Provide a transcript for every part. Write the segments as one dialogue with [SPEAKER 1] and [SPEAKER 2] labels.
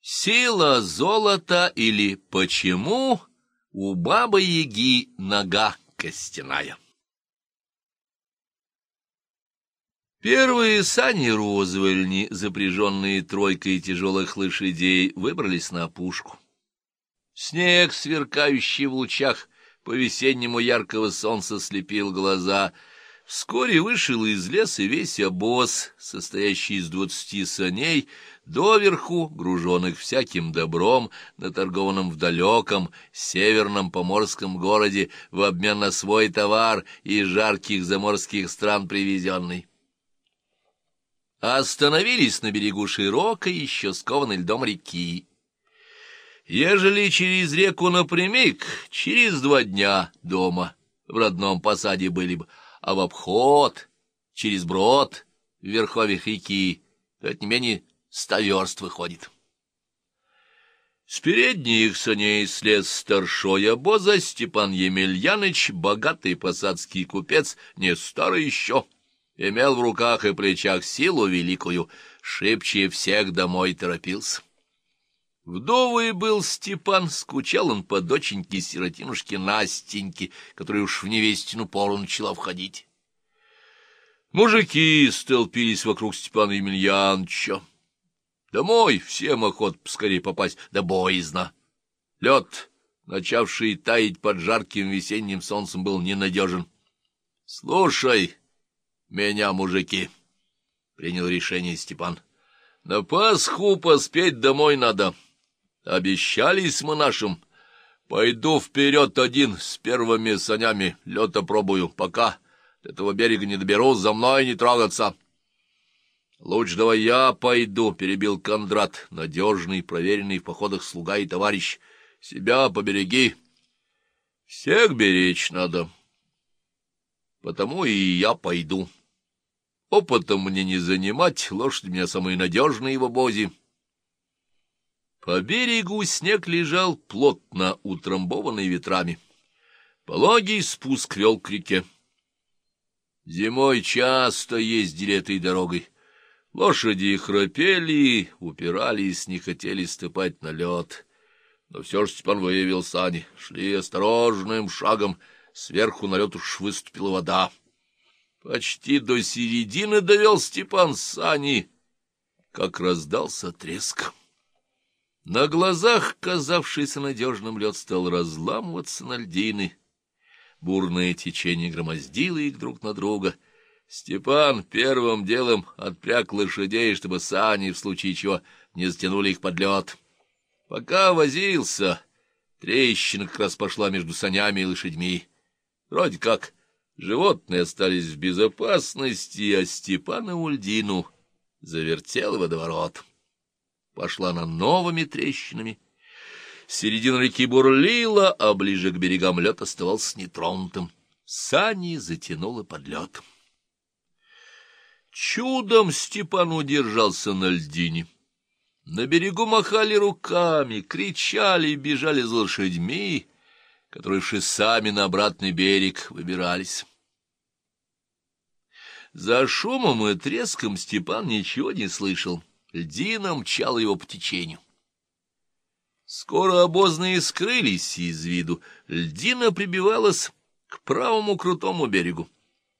[SPEAKER 1] Сила золота или почему у бабы-яги нога костяная? Первые сани розвольни, запряженные тройкой тяжелых лошадей, выбрались на опушку. Снег, сверкающий в лучах по-весеннему яркого солнца, слепил глаза — Вскоре вышел из леса весь обоз, состоящий из двадцати саней, доверху груженных всяким добром, наторгованным в далеком северном поморском городе в обмен на свой товар из жарких заморских стран привезенный. Остановились на берегу широкой, еще скованной льдом реки. Ежели через реку напрямик, через два дня дома в родном посаде были бы, а в обход, через брод, в верховьях реки, то не менее ста верст выходит. С передних саней слез старшой обоза Степан Емельяныч, богатый посадский купец, не старый еще, имел в руках и плечах силу великую, шибче всех домой торопился. Вдовый был Степан, скучал он по доченьке-сиротинушке Настеньке, которая уж в невестину пору начала входить. Мужики столпились вокруг Степана Емельяновича. Домой всем охот поскорее попасть, да боязно. Лед, начавший таять под жарким весенним солнцем, был ненадежен. — Слушай меня, мужики, — принял решение Степан. — На Пасху поспеть домой надо. — Обещались мы нашим. Пойду вперед один с первыми санями, лед опробую, пока до этого берега не доберусь, за мной не трогаться. — Лучше давай я пойду, — перебил Кондрат, надежный, проверенный в походах слуга и товарищ. — Себя побереги. Всех беречь надо. Потому и я пойду. Опытом мне не занимать, лошадь у меня самые надежные в обозе. По берегу снег лежал плотно утрамбованный ветрами. Пологий спуск вел к реке. Зимой часто ездили этой дорогой. Лошади храпели, упирались, не хотели ступать на лед. Но все же Степан выявил сани. Шли осторожным шагом, сверху на лед уж выступила вода. Почти до середины довел Степан сани, как раздался треск. На глазах, казавшийся надежным, лед стал разламываться на льдины. Бурное течение громоздило их друг на друга. Степан первым делом отпряг лошадей, чтобы сани, в случае чего, не затянули их под лед. Пока возился, трещина как раз пошла между санями и лошадьми. Вроде как животные остались в безопасности, а Степана Ульдину завертел водоворот пошла она новыми трещинами. Середина реки бурлила, а ближе к берегам лед оставался нетронутым. Сани затянуло под лед. Чудом Степан удержался на льдине. На берегу махали руками, кричали и бежали за лошадьми, которые сами на обратный берег выбирались. За шумом и треском Степан ничего не слышал. Льдина мчала его по течению. Скоро обозные скрылись из виду. Льдина прибивалась к правому крутому берегу.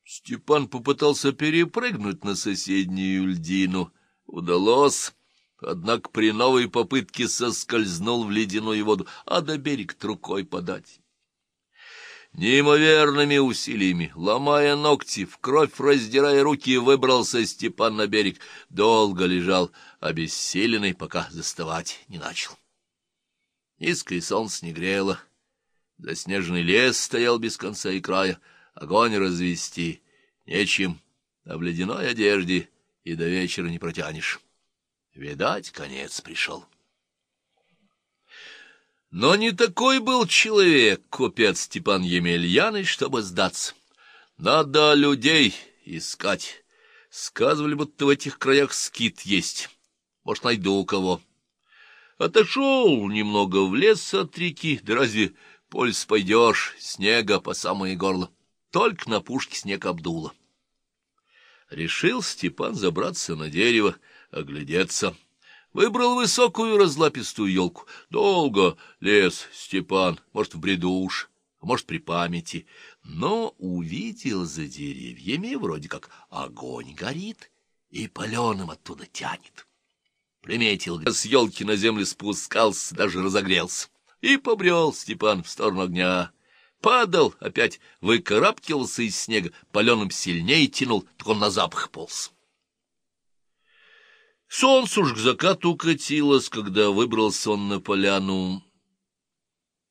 [SPEAKER 1] Степан попытался перепрыгнуть на соседнюю льдину. Удалось, однако при новой попытке соскользнул в ледяную воду, а до берег рукой подать. Неимоверными усилиями, ломая ногти, в кровь раздирая руки, выбрался Степан на берег. Долго лежал, обессиленный, пока заставать не начал. Низкое солнце не грело. Заснеженный лес стоял без конца и края. Огонь развести нечем, а в ледяной одежде и до вечера не протянешь. Видать, конец пришел. Но не такой был человек, купец Степан Емельяныч, чтобы сдаться. Надо людей искать. Сказывали, будто в этих краях скит есть. Может, найду кого. Отошел немного в лес от реки, да разве польс пойдешь, снега по самое горло. Только на пушке снег обдуло. Решил Степан забраться на дерево, оглядеться. Выбрал высокую разлапистую елку. Долго лез Степан, может, в бреду уж, а может, при памяти, но увидел за деревьями вроде как огонь горит и паленым оттуда тянет. Приметил, с елки на землю спускался, даже разогрелся. И побрел Степан в сторону огня. Падал, опять выкарабкивался из снега, паленым сильнее тянул, так он на запах полз. Солнце уж к закату катилось, когда выбрался он на поляну.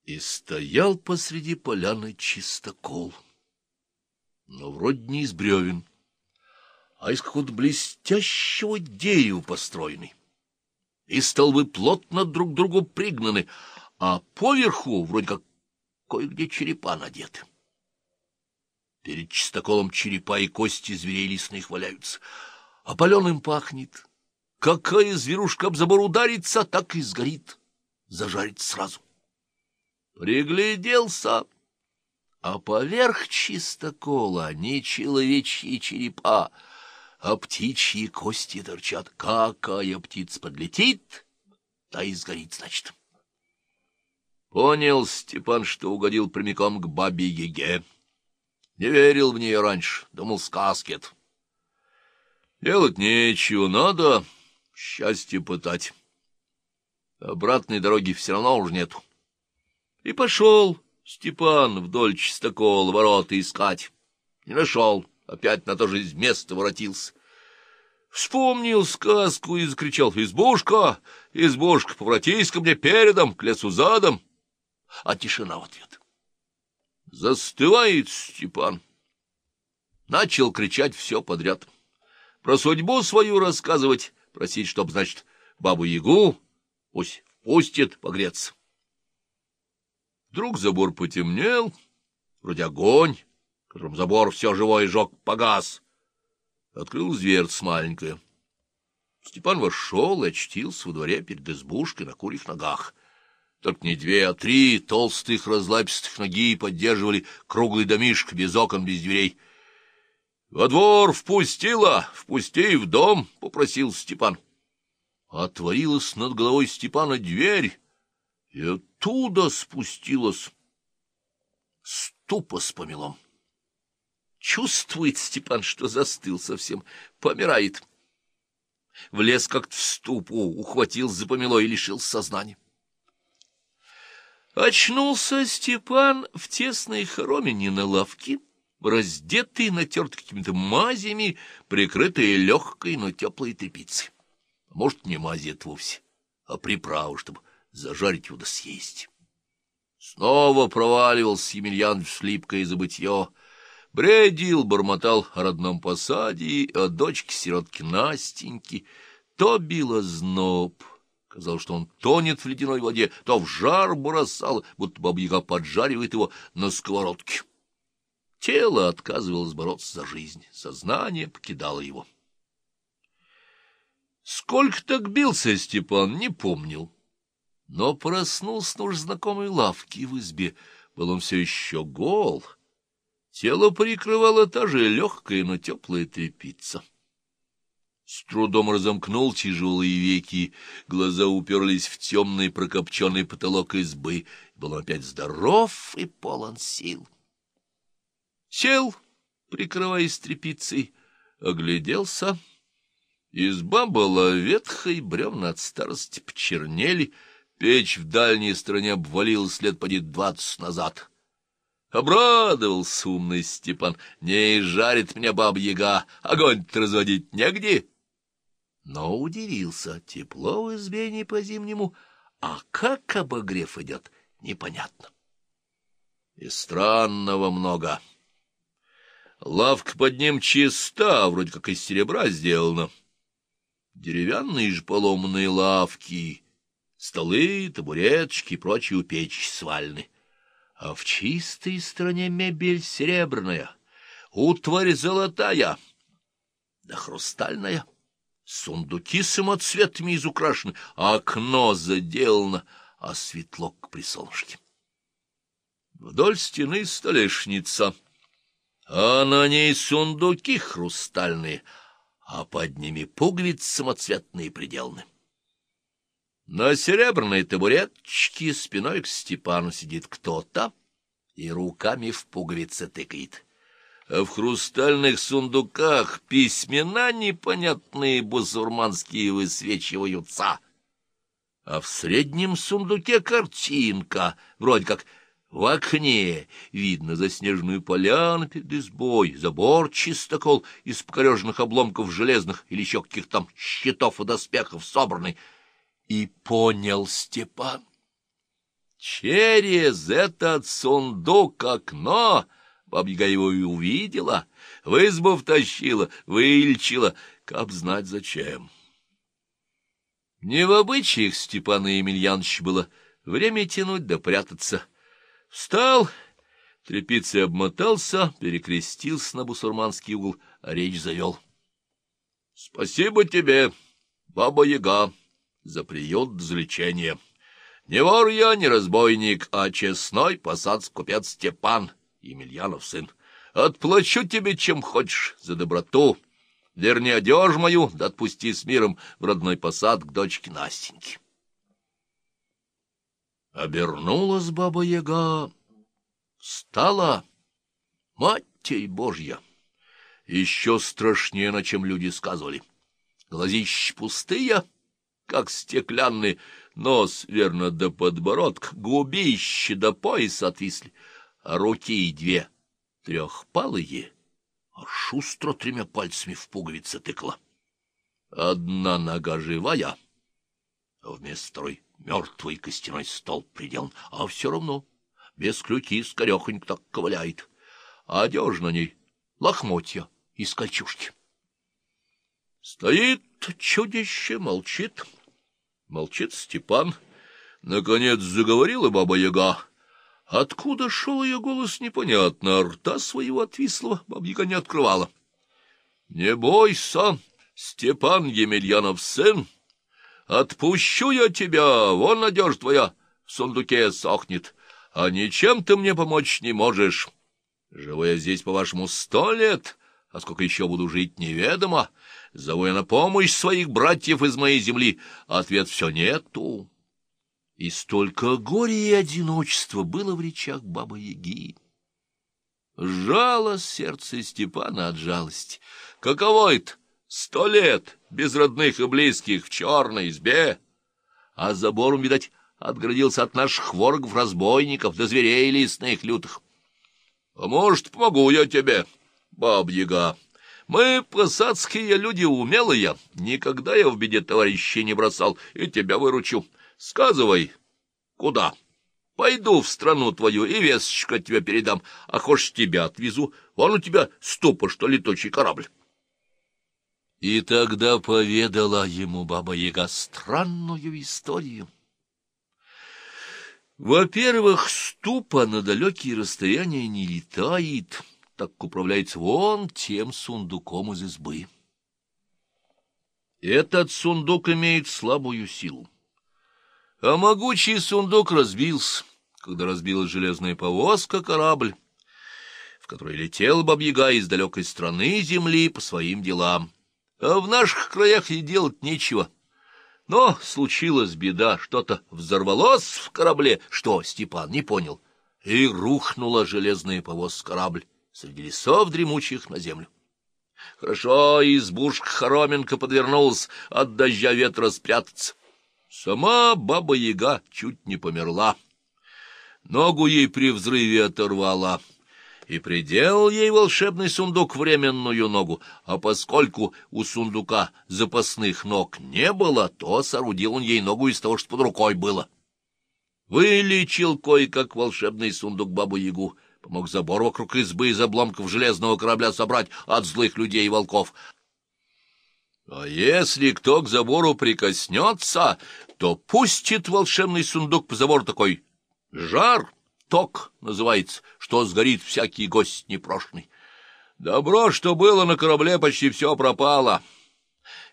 [SPEAKER 1] И стоял посреди поляны чистокол. Но вроде не из бревен, а из какого-то блестящего дерева построенный. И столбы плотно друг к другу пригнаны, а поверху вроде как кое-где черепа надеты. Перед чистоколом черепа и кости зверей лесных валяются, а паленым пахнет. Какая зверушка об забор ударится, так и сгорит, зажарит сразу. Пригляделся, а поверх чистокола не человечьи черепа, а птичьи кости торчат. Какая птица подлетит, та и сгорит, значит. Понял Степан, что угодил прямиком к бабе Еге. Не верил в нее раньше, думал, сказки это. Делать нечего, надо счастье пытать. Обратной дороги все равно уже нету. И пошел Степан вдоль чистокола ворота искать. Не нашел, опять на то же место воротился. Вспомнил сказку и закричал «Избушка! Избушка, поворотись ко мне передом, к лесу задом!» А тишина в ответ. Застывает Степан. Начал кричать все подряд. Про судьбу свою рассказывать, просить, чтоб, значит, бабу-ягу пусть пустит погреться. Вдруг забор потемнел, вроде огонь, которым забор все живое жег, погас. Открыл дверца маленькая. Степан вошел и очтился во дворе перед избушкой на курьих ногах. Только не две, а три толстых разлапистых ноги поддерживали круглый домишек без окон, без дверей. — Во двор впустила, впусти в дом, — попросил Степан. Отворилась над головой Степана дверь, и оттуда спустилась ступа с помелом. Чувствует Степан, что застыл совсем, помирает. Влез как-то в ступу, ухватил за помело и лишил сознания. Очнулся Степан в тесной хоромине на лавке, раздетый, натерт какими-то мазями, прикрытый легкой, но теплой тряпицей. Может, не мази это вовсе, а приправу, чтобы зажарить его да съесть. Снова проваливался Емельян в слипкое забытье, бредил, бормотал о родном посаде, о дочке-сиротке Настеньки, то било зноб. Казалось, что он тонет в ледяной воде, то в жар бросал, будто баба-яга поджаривает его на сковородке. Тело отказывалось бороться за жизнь, сознание покидало его. Сколько так бился Степан, не помнил. Но проснулся на уж знакомой лавке в избе. Был он все еще гол. Тело прикрывало та же легкая, но теплая тряпица. С трудом разомкнул тяжелые веки, глаза уперлись в темный прокопченный потолок избы. Был он опять здоров и полон сил. Сел, прикрываясь тряпицей, огляделся. Изба была ветхой, бревна от старости почернели, печь в дальней стороне обвалилась лет поди двадцать назад. Обрадовался умный Степан. Не жарит меня баба-яга, огонь-то разводить негде но удивился. Тепло в избе не по-зимнему, а как обогрев идет, непонятно. И странного много. Лавка под ним чиста, вроде как из серебра сделана. Деревянные же поломанные лавки, столы, табуреточки и прочие печь свальны. А в чистой стороне мебель серебряная, утварь золотая, да хрустальная. Сундуки самоцветами изукрашены, а окно заделано, а светлок при солнышке. Вдоль стены столешница, а на ней сундуки хрустальные, а под ними пуговицы самоцветные приделаны. На серебряной табуреточке спиной к Степану сидит кто-то и руками в пуговицы тыкает. А в хрустальных сундуках письмена непонятные бусурманские высвечиваются. А в среднем сундуке картинка, вроде как в окне видно заснеженную поляну перед избой, забор чистокол из покореженных обломков железных или еще каких-то там щитов и доспехов собранный. И понял Степан. Через этот сундук окно бабья его и увидела, в избу втащила, вылечила, как знать зачем. Не в обычаях Степана Емельяновича было время тянуть да прятаться. Встал, тряпицей обмотался, перекрестился на бусурманский угол, а речь завел. — Спасибо тебе, баба-яга за приют за. Не вор я, не разбойник, а честной посадский купец Степан, Емельянов сын. Отплачу тебе, чем хочешь, за доброту. Верни одежь мою, да отпусти с миром в родной посад к дочке Настеньке. Обернулась баба-яга, встала, Матерь Божья, еще страшнее, на чем люди сказывали. Глазища пустые — как стеклянный, нос, верно, до подбородка, губище до пояса отвисли, а руки две трехпалые, а шустро тремя пальцами в пуговицы тыкла. Одна нога живая, а вместо второй мертвый костяной стол приделан, а все равно без клюки скорехонько так ковыляет, а одежда на ней лохмотья из кольчушки. Стоит чудище, молчит. Молчит Степан. Наконец заговорила баба-яга. Откуда шел ее голос, непонятно, рта своего отвислого баба-яга не открывала. — Не бойся, Степан Емельянов сын, отпущу я тебя, вон надежда твоя в сундуке сохнет, а ничем ты мне помочь не можешь. Живу я здесь, по-вашему, сто лет, а сколько еще буду жить, неведомо. Зову я на помощь своих братьев из моей земли. Ответ все нету. И столько горя и одиночества было в речах Бабы-Яги. Жало сердце Степана от жалости. Каково это? Сто лет без родных и близких в черной избе. А забором, видать, отгородился от наших ворогов-разбойников до зверей лесных лютых. — А может, помогу я тебе, баб-яга? Мы, посадские люди, умелые. Никогда я в беде товарищей не бросал, и тебя выручу. Сказывай, куда? Пойду в страну твою и весточку от тебя передам, а хочешь тебя отвезу. Вон у тебя ступа, что летучий корабль. И тогда поведала ему Баба-Яга странную историю. Во-первых, ступа на далекие расстояния не летает, — так управляется вон тем сундуком из избы. Этот сундук имеет слабую силу. А могучий сундук разбился, когда разбилась железная повозка, корабль, в который летел бабьяга из далекой страны земли по своим делам. А в наших краях и делать нечего. Но случилась беда, что-то взорвалось в корабле, что Степан не понял, и рухнула железная повозка корабль среди лесов дремучих на землю. Хорошо избушка Хороменко подвернулась от дождя ветра спрятаться. Сама баба-яга чуть не померла. Ногу ей при взрыве оторвала, и приделал ей волшебный сундук временную ногу, а поскольку у сундука запасных ног не было, то соорудил он ей ногу из того, что под рукой было. Вылечил кое-как волшебный сундук бабу-ягу, помог забор вокруг избы из обломков железного корабля собрать от злых людей и волков. А если кто к забору прикоснется, то пустит волшебный сундук по забору такой жар, ток называется, что сгорит всякий гость непрошенный. Добро, что было на корабле, почти все пропало.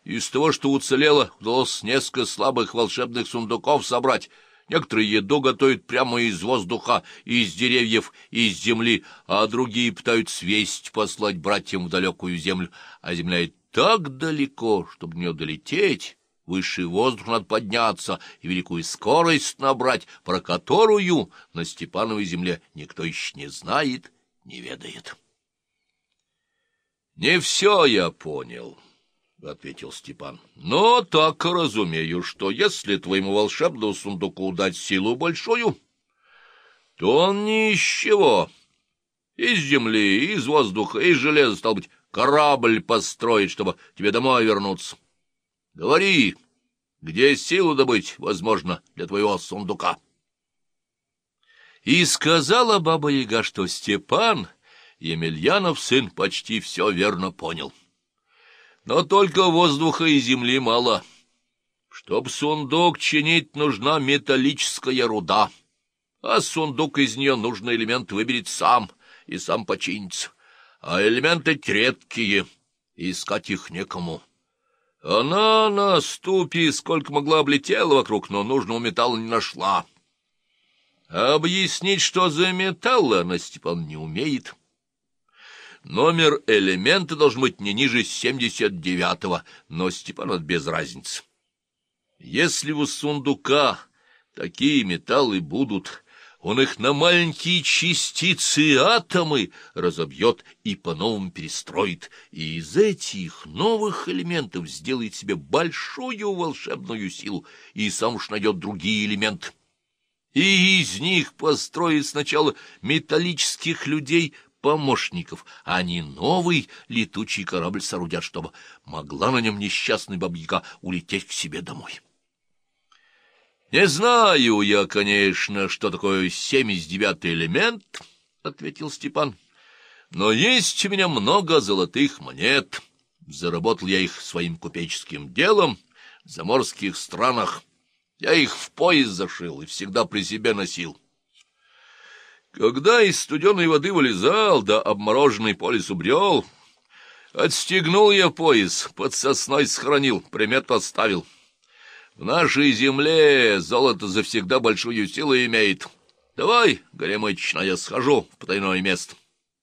[SPEAKER 1] Из того, что уцелело, удалось несколько слабых волшебных сундуков собрать — Некоторые еду готовят прямо из воздуха, из деревьев, из земли, а другие пытаются весть послать братьям в далекую землю. А земля и так далеко, чтобы не долететь, Высший воздух надо подняться и великую скорость набрать, про которую на Степановой земле никто еще не знает, не ведает. — Не все я понял, — ответил Степан. — Но так разумею, что если твоему волшебному сундуку дать силу большую, то он ни из чего, из земли, из воздуха, из железа, стал быть, корабль построить, чтобы тебе домой вернуться. Говори, где силу добыть, возможно, для твоего сундука. И сказала баба-яга, что Степан, Емельянов сын, почти все верно понял. Но только воздуха и земли мало. Чтоб сундук чинить, нужна металлическая руда, а сундук из нее нужный элемент выберет сам и сам починится. А элементы редкие, искать их некому. Она на ступе сколько могла облетела вокруг, но нужного металла не нашла. Объяснить, что за металл, она, Степан, не умеет. Номер элемента должен быть не ниже семьдесят девятого, но Степану без разницы. Если у сундука такие металлы будут, он их на маленькие частицы атомы разобьет и по-новому перестроит, и из этих новых элементов сделает себе большую волшебную силу, и сам уж найдет другие элементы. И из них построит сначала металлических людей, помощников, а не новый летучий корабль соорудят, чтобы могла на нем несчастный бабьяка улететь к себе домой. «Не знаю я, конечно, что такое семьдесят девятый элемент», — ответил Степан. «Но есть у меня много золотых монет. Заработал я их своим купеческим делом в заморских странах. Я их в пояс зашил и всегда при себе носил». Когда из студеной воды вылезал, да обмороженный по лесу брел, отстегнул я пояс, под сосной схоронил, примет поставил. В нашей земле золото завсегда большую силу имеет. Давай, Горемыч, я схожу в потайное место.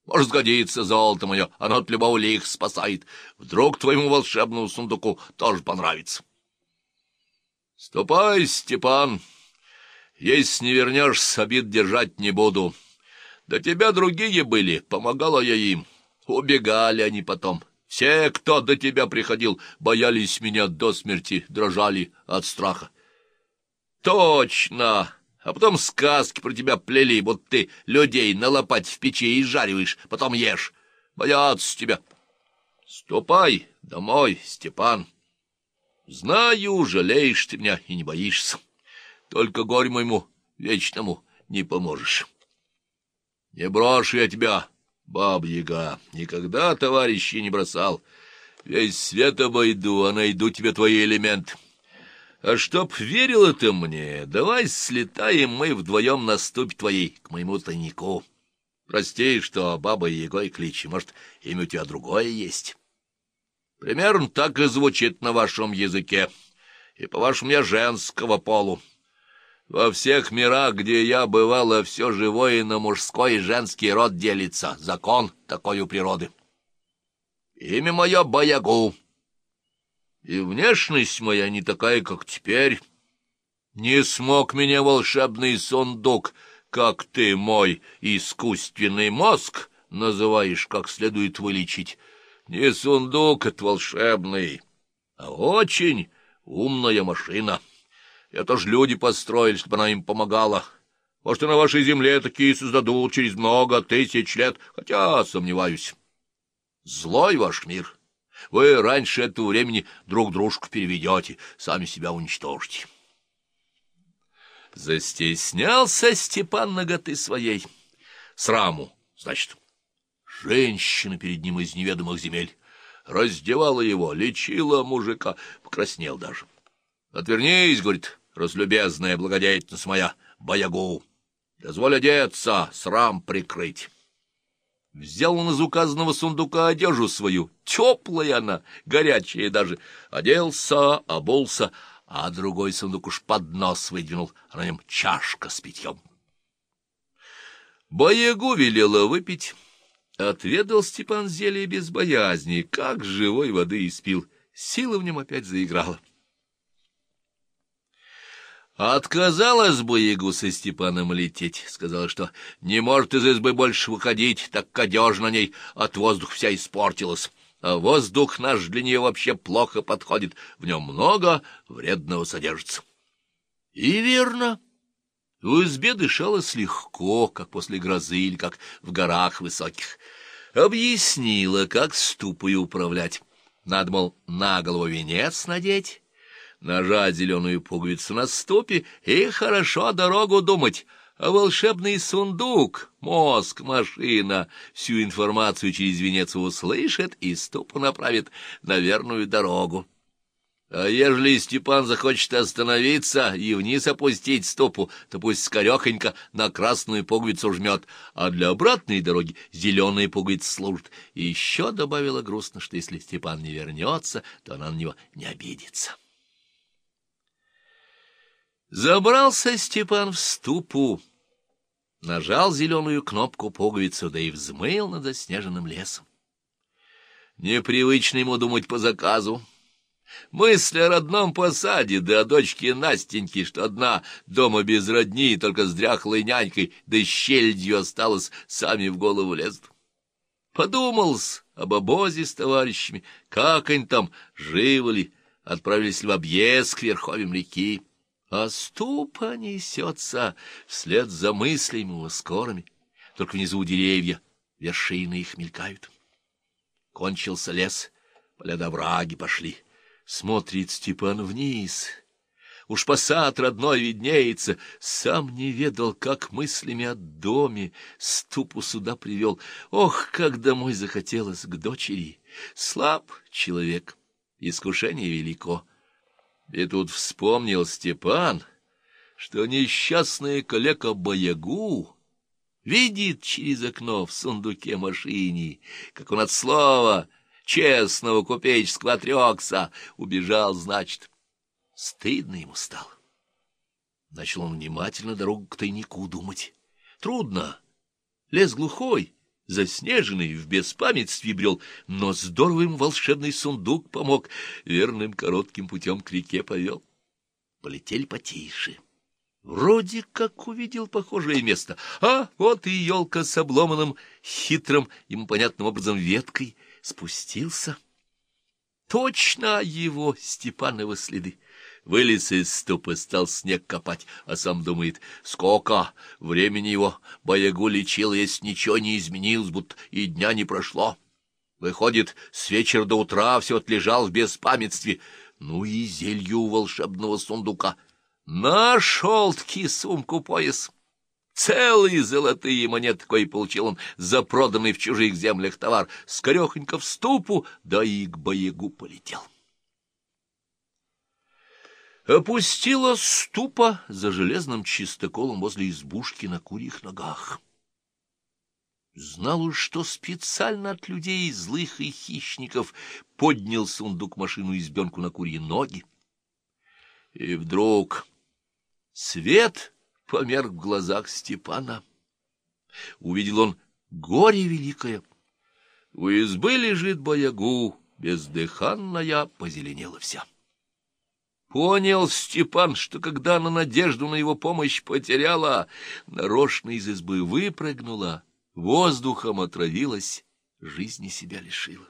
[SPEAKER 1] Может, сгодится золото мое, оно от любого лих спасает. Вдруг твоему волшебному сундуку тоже понравится. Ступай, Степан, если не вернешься, обид держать не буду. До тебя другие были, помогала я им. Убегали они потом. Все, кто до тебя приходил, боялись меня до смерти, дрожали от страха. Точно! А потом сказки про тебя плели, вот ты людей на лопать в печи и жариваешь, потом ешь. Боятся тебя. Ступай домой, Степан. Знаю, жалеешь ты меня и не боишься. Только горь моему вечному не поможешь. Не брошу я тебя, Баб-яга, никогда товарищей не бросал. Весь свет обойду, а найду тебе твои элементы. А чтоб верила ты мне, давай слетаем мы вдвоем на ступь твоей к моему тайнику. Прости, что бабой Егой кличи, может, имя у тебя другое есть. Примерно так и звучит на вашем языке, и, по-вашему, я женского полу. Во всех мирах, где я бывала, все живое на мужской и женский род делится. Закон такой у природы. Имя мое Баягу. И внешность моя не такая, как теперь. Не смог меня волшебный сундук, как ты мой искусственный мозг называешь, как следует вылечить. Не сундук это волшебный, а очень умная машина». Это ж люди построили, чтобы она им помогала. Может, и на вашей земле такие создадут через много тысяч лет, хотя сомневаюсь. Злой ваш мир. Вы раньше этого времени друг дружку переведете, сами себя уничтожите. Застеснялся Степан ноготы своей. Сраму, значит. Женщина перед ним из неведомых земель. Раздевала его, лечила мужика, покраснел даже. «Отвернись, — говорит, разлюбезная благодетельница моя, боягу. Дозволь одеться, срам прикрыть. Взял он из указанного сундука одежу свою, теплая она, горячая даже, оделся, обулся, а другой сундук уж под нос выдвинул, а на нем чашка с питьем. Боягу велела выпить. Отведал Степан зелье без боязни, как живой воды испил. Сила в нем опять заиграла. Отказалась бы Ягу со Степаном лететь, сказала, что не может из избы больше выходить, так кадеж на ней от воздуха вся испортилась. А воздух наш для нее вообще плохо подходит, в нем много вредного содержится. И верно. В избе дышалось легко, как после грозы или как в горах высоких. Объяснила, как ступою управлять. Надо, мол, на голову венец надеть, нажать зеленую пуговицу на ступе и хорошо дорогу думать. А волшебный сундук, мозг, машина всю информацию через венец услышит и ступу направит на верную дорогу. А ежели Степан захочет остановиться и вниз опустить стопу, то пусть скорехонько на красную пуговицу жмет, а для обратной дороги зеленые пуговицы служат. И еще добавила грустно, что если Степан не вернется, то она на него не обидится. Забрался Степан в ступу, нажал зеленую кнопку пуговицу, да и взмыл над заснеженным лесом. Непривычно ему думать по заказу. Мысли о родном посаде, да о дочке Настеньки, что одна дома без родни, только с дряхлой нянькой, да щельдью осталась, сами в голову лезут. Подумал-с об обозе с товарищами, как они там, живы ли, отправились ли в объезд к верховьям реки. А ступа несется вслед за мыслями его скорыми, только внизу деревья вершины их мелькают. Кончился лес, поля до враги пошли. Смотрит Степан вниз. Уж посад родной виднеется. Сам не ведал, как мыслями о доме ступу сюда привел. Ох, как домой захотелось к дочери! Слаб человек, искушение велико. И тут вспомнил Степан, что несчастная коллега Боягу видит через окно в сундуке машине, как он от слова честного купеческого отрекся, убежал, значит. Стыдно ему стало. Начал он внимательно дорогу к тайнику думать. Трудно. Лес глухой, заснеженный, в беспамятстве брел, но здорово им волшебный сундук помог, верным коротким путем к реке повел. Полетели потише. Вроде как увидел похожее место, а вот и елка с обломанным, хитрым, ему понятным образом веткой — спустился. Точно его Степановы следы. Вылез из ступы, стал снег копать, а сам думает, сколько времени его боягу лечил, если ничего не изменилось, будто и дня не прошло. Выходит, с вечера до утра все отлежал в беспамятстве. Ну и зелью волшебного сундука. Нашел-таки сумку-пояс. Целые золотые монеты, кое получил он за проданный в чужих землях товар, скорехонько в ступу, да и к боегу полетел. Опустила ступа за железным чистоколом возле избушки на курьих ногах. Знал уж, что специально от людей злых и хищников поднял сундук машину избенку на курьи ноги. И вдруг свет померк в глазах Степана. Увидел он горе великое. У избы лежит боягу, бездыханная, позеленела вся. Понял Степан, что когда она надежду на его помощь потеряла, нарочно из избы выпрыгнула, воздухом отравилась, жизни себя лишила.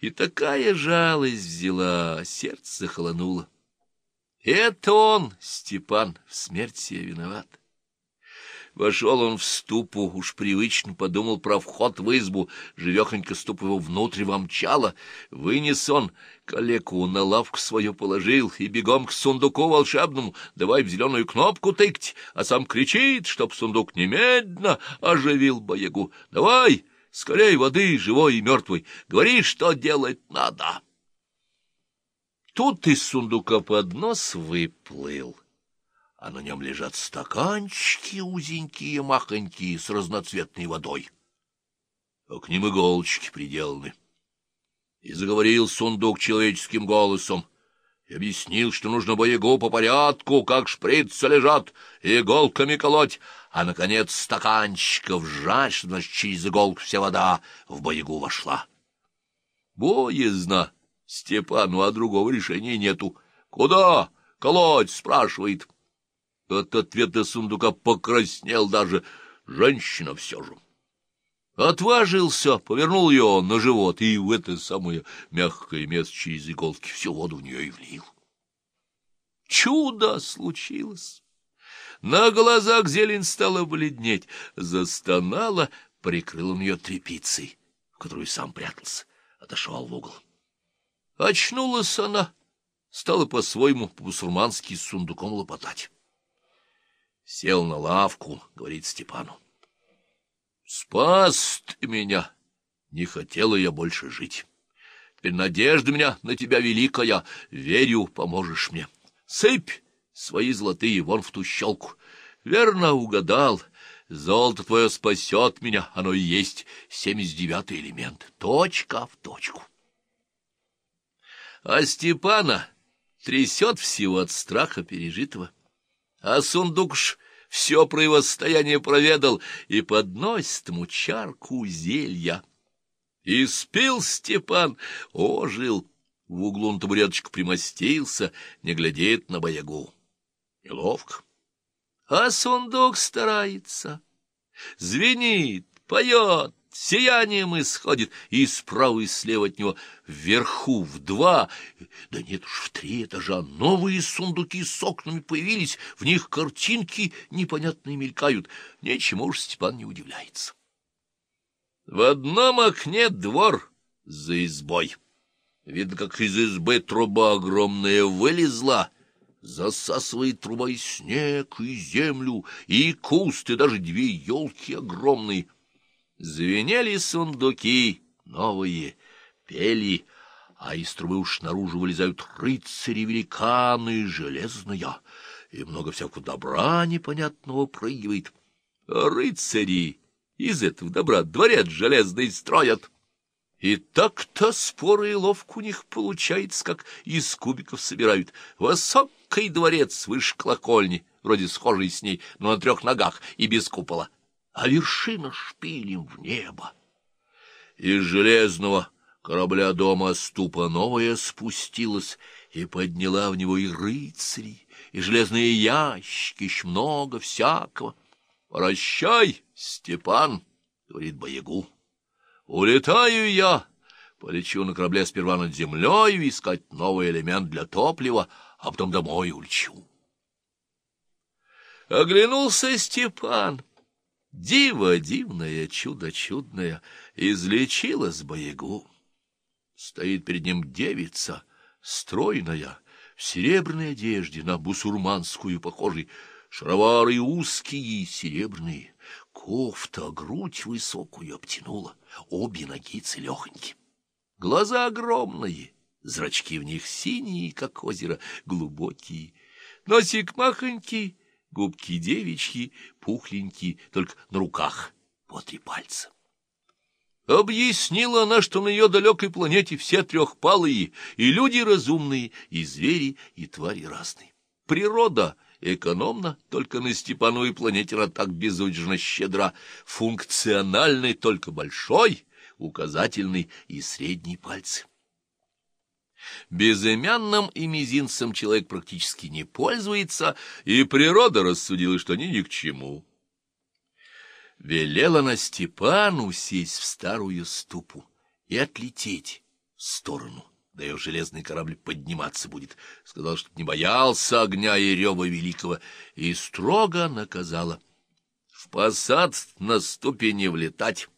[SPEAKER 1] И такая жалость взяла, сердце захолонуло. Это он, Степан, в смерти виноват. Вошел он в ступу, уж привычно подумал про вход в избу, живехонько ступ его внутрь вомчала. Вынес он калеку, на лавку свою положил и бегом к сундуку волшебному, давай в зеленую кнопку тыкать, а сам кричит, чтоб сундук немедленно оживил боягу. Давай, скорей воды, живой и мертвой, говори, что делать надо. Тут из сундука поднос выплыл, а на нем лежат стаканчики узенькие, махонькие, с разноцветной водой. А к ним иголочки приделаны. И заговорил сундук человеческим голосом, и объяснил, что нужно боегу по порядку, как шприцы лежат, иголками колоть, а, наконец, стаканчиков сжать, что, значит, через иголку вся вода в боегу вошла. Боязно! Степану, а другого решения нету. Куда? Колоть спрашивает. От ответа сундука покраснел даже. Женщина все же. Отважился, повернул ее на живот и в это самое мягкое место через иголки всю воду в нее и влил. Чудо случилось! На глазах зелень стала бледнеть, застонала, прикрыл он ее тряпицей, в которую сам прятался, отошел в угол. Очнулась она, стала по-своему по-бусурмански с сундуком лопотать. Сел на лавку, говорит Степану. Спас ты меня, не хотела я больше жить. Теперь надежда меня на тебя великая, верю, поможешь мне. Сыпь свои золотые вон в ту щелку. Верно угадал, золото твое спасет меня, оно и есть семьдесят девятый элемент, точка в точку. А Степана трясет всего от страха пережитого. А сундук ж все про его проведал и подносит ему чарку зелья. И спил Степан, ожил, в углу на табуреточку примостился, не глядит на боягу. Неловко. А сундук старается, звенит, поет, сиянием исходит, и справа и слева от него вверху в два, да нет уж в три этажа, новые сундуки с окнами появились, в них картинки непонятные мелькают. Ничему уж Степан не удивляется. В одном окне двор за избой. Видно, как из избы труба огромная вылезла, засасывает трубой снег и землю, и кусты, даже две елки огромные — Звенели сундуки новые, пели, а из трубы уж наружу вылезают рыцари-великаны железные, и много всякого добра непонятного прыгивает. Рыцари из этого добра дворец железный строят. И так-то споры и ловко у них получается, как из кубиков собирают. Высокий дворец выше колокольни, вроде схожий с ней, но на трех ногах и без купола а вершина шпилем в небо. Из железного корабля дома ступа новая спустилась и подняла в него и рыцари, и железные ящики, еще много всякого. «Прощай, Степан!» — говорит Боягу. «Улетаю я!» Полечу на корабле сперва над землей искать новый элемент для топлива, а потом домой улечу. Оглянулся Степан. Диво дивное, чудо чудное, излечилась боягу. Стоит перед ним девица, стройная, в серебряной одежде, на бусурманскую похожей, шаровары узкие, серебряные, кофта, грудь высокую обтянула, обе ноги целехоньки. Глаза огромные, зрачки в них синие, как озеро, глубокие, носик махонький, губки девичьи, пухленькие, только на руках по три пальца. Объяснила она, что на ее далекой планете все трехпалые, и люди разумные, и звери, и твари разные. Природа экономна, только на Степановой планете она так безудержно щедра, функциональный только большой, указательный и средний пальцы. Безымянным и мизинцем человек практически не пользуется, и природа рассудила, что они ни к чему. Велела на Степану сесть в старую ступу и отлететь в сторону, да ее железный корабль подниматься будет. Сказал, чтоб не боялся огня и рева великого, и строго наказала. В посад на ступе не влетать,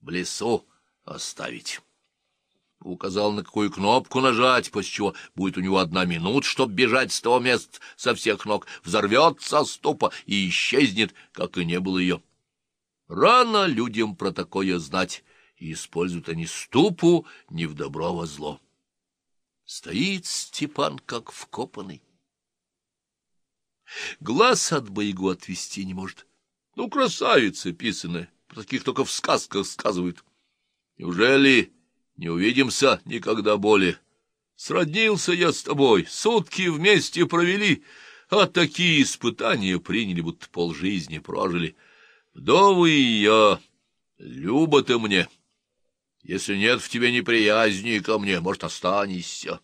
[SPEAKER 1] в лесу оставить указал, на какую кнопку нажать, после чего будет у него одна минута, чтобы бежать с того места со всех ног, взорвется ступа и исчезнет, как и не было ее. Рано людям про такое знать, и используют они ступу не в добро, во зло. Стоит Степан, как вкопанный. Глаз от боегу отвести не может. Ну, красавица писаная, про таких только в сказках сказывают. Неужели не увидимся никогда более. Сроднился я с тобой, сутки вместе провели, а такие испытания приняли, будто полжизни прожили. Вдовы и я, люба ты мне. Если нет в тебе неприязни ко мне, может, останешься.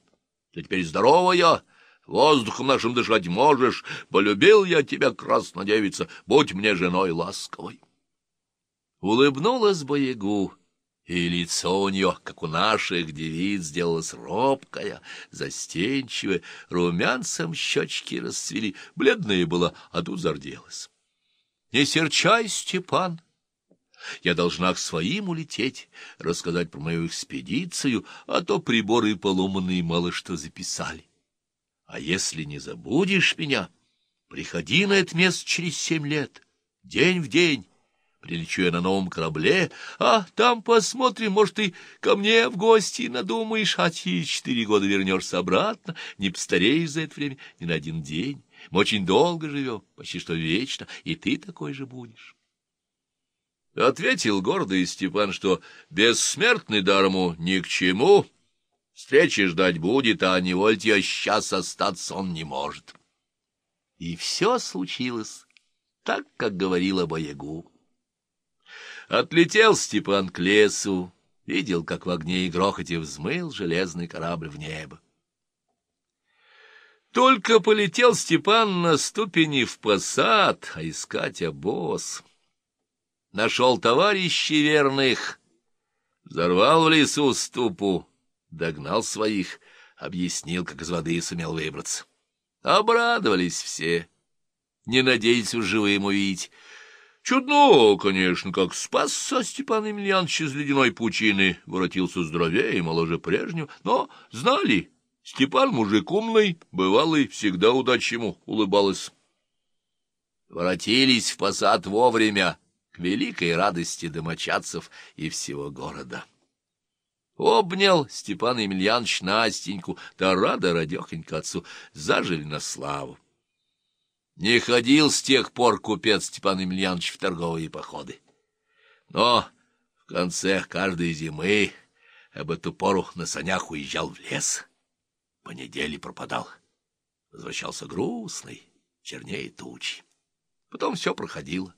[SPEAKER 1] Ты теперь здоровая, Воздухом нашим дышать можешь. Полюбил я тебя, краснодевица, будь мне женой ласковой. Улыбнулась Боягу, и лицо у нее, как у наших девиц, сделалось робкое, застенчивое, румянцем щечки расцвели, бледная была, а тут зарделась. — Не серчай, Степан! Я должна к своим улететь, рассказать про мою экспедицию, а то приборы поломанные мало что записали. А если не забудешь меня, приходи на это место через семь лет, день в день. Прилечу я на новом корабле, а там посмотрим, может, ты ко мне в гости надумаешь, а через четыре года вернешься обратно, не постареешь за это время ни на один день. Мы очень долго живем, почти что вечно, и ты такой же будешь. Ответил гордый Степан, что бессмертный дарму ни к чему, встречи ждать будет, а не вольте сейчас остаться он не может. И все случилось так, как говорила Боягу. Отлетел Степан к лесу, видел, как в огне и грохоте взмыл железный корабль в небо. Только полетел Степан на ступени в посад, а искать обоз — нашел товарищей верных, взорвал в лесу ступу, догнал своих, объяснил, как из воды сумел выбраться. Обрадовались все, не надеялись уж живым увидеть. Чудно, конечно, как спасся Степан Емельянович из ледяной пучины, воротился здоровее и моложе прежнего, но знали, Степан мужик умный, бывалый, всегда удачи ему улыбалась. Воротились в посад вовремя, к великой радости домочадцев и всего города. Обнял Степан Емельянович Настеньку, да рада радехонька отцу, зажили на славу. Не ходил с тех пор купец Степан Емельянович в торговые походы. Но в конце каждой зимы об эту пору на санях уезжал в лес. По неделе пропадал. Возвращался грустный, чернее тучи. Потом все проходило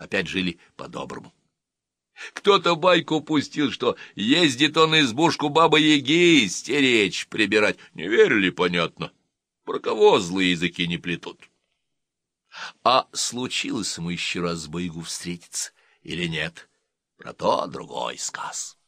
[SPEAKER 1] опять жили по-доброму. Кто-то байку пустил, что ездит он избушку бабы-яги стеречь, прибирать. Не верили, понятно. Про кого злые языки не плетут? А случилось ему еще раз с Боягу встретиться или нет? Про то другой сказ.